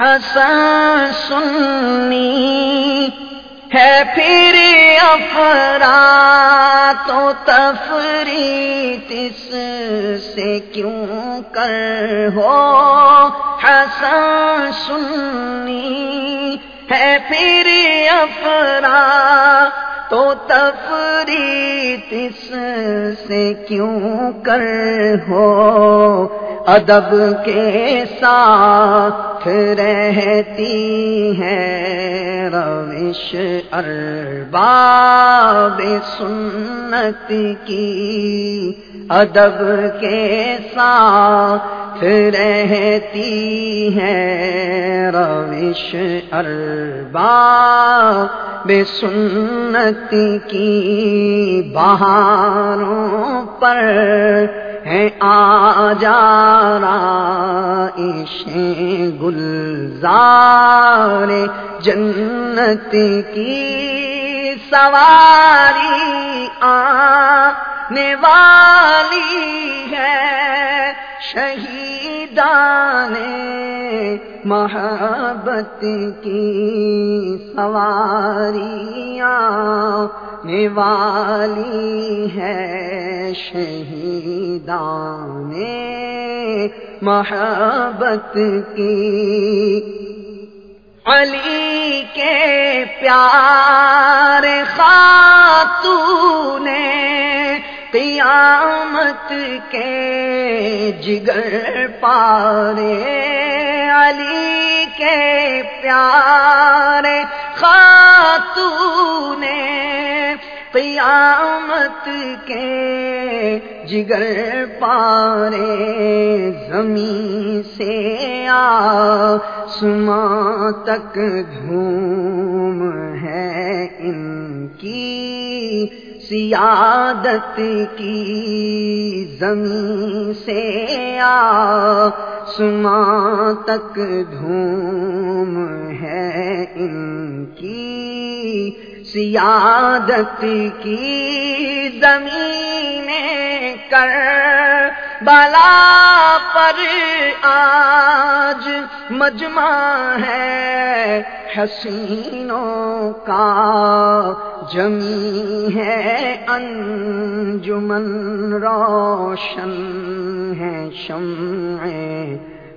حسن سنی ہے پھر افرا تو تفریح اس سے کیوں کر ہو؟ حسن سنی ہے پھر افرا تو تفریح اس سے کیوں کر ہو؟ ادب کے ساتھ رہتی ہے۔ روش ارباب سنت کی ادب کے ساتھ رہتی ہے روش ارباب سنت کی بہاروں پر ہے آ جا گلزار جنت کی سواری آنے والی ہے۔ شہیدان محبت کی سواریاں والی ہے۔ شہیدان محبت کی علی کے پیار خاتون قیامت کے جگر پارے علی کے پیار خاتون قیامت کے جگر پارے زمین سے آ سما تک دھوم ہے ان کی سیادت کی زمین سے آ سما تک دھوم ہے ان کی سیادت کی زمین کر، بلا پر آج مجمع ہے حسینوں کا، جمی ہے انجمن روشن ہے شمع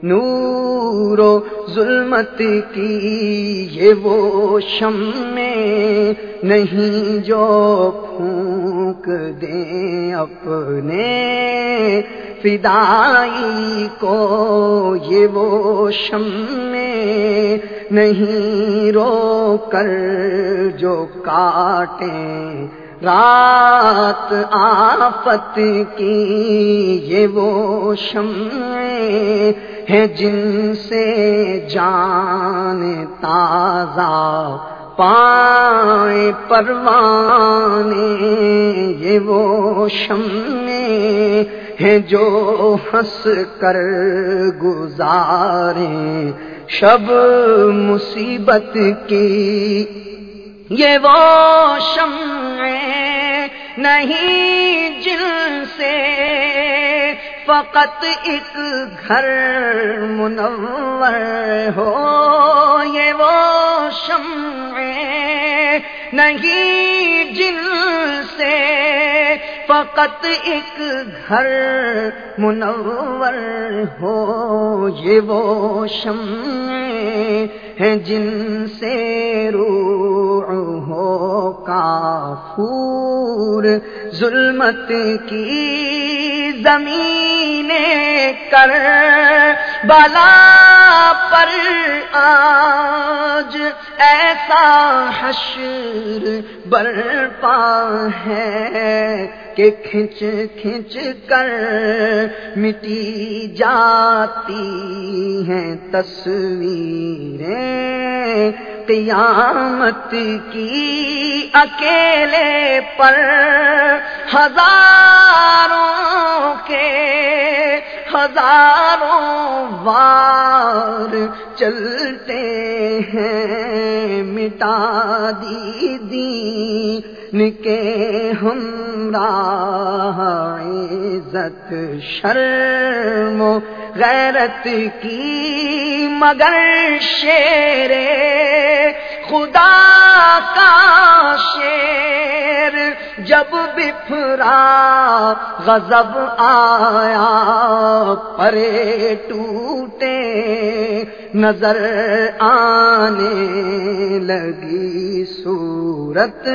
نور و ظلمت کی، یہ وہ شم نہیں جو پھونک دیں اپنے فدائی کو، یہ وہ شم نہیں رو کر جو کاٹیں رات آفت کی یہ وہ شم ہے جن سے جان تازہ۔ پائے پروانے، یہ وہ شم ہے جو ہنس کر گزارے۔ شب مصیبت کی، یہ وہ شم نہیں جن سے فقط ایک گھر منور ہو، یہ وہ شم نہیں جن سے فقط ایک گھر منور ہو، یہ وہ شم ہے جن سے روح ہو، کافور ظلمت کی زمین کر بلا پر آج ایسا حشر برپا ہے کہ کھنچ کھنچ کر مٹی جاتی ہیں تصویریں قیامت کی اکیلے پر ہزاروں کے ہزاروں وار چلتے ہیں مٹا دی دی نکے ہم عزت، شرم و غیرت کی، مگر شیر خدا کا شیر جب بفرا غضب آیا، پرے ٹوٹے، نظر آنے لگی، صورت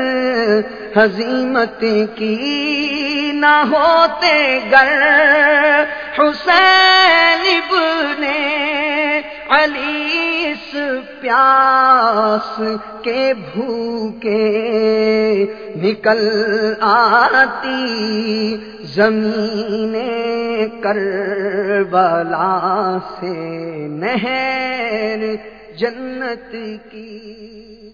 حزیمت کی۔ نہ ہوتے گر حسین ابن علی اس پیاس کے بھوکے نکل آتی زمین کر بلا سے نہر جنت کی۔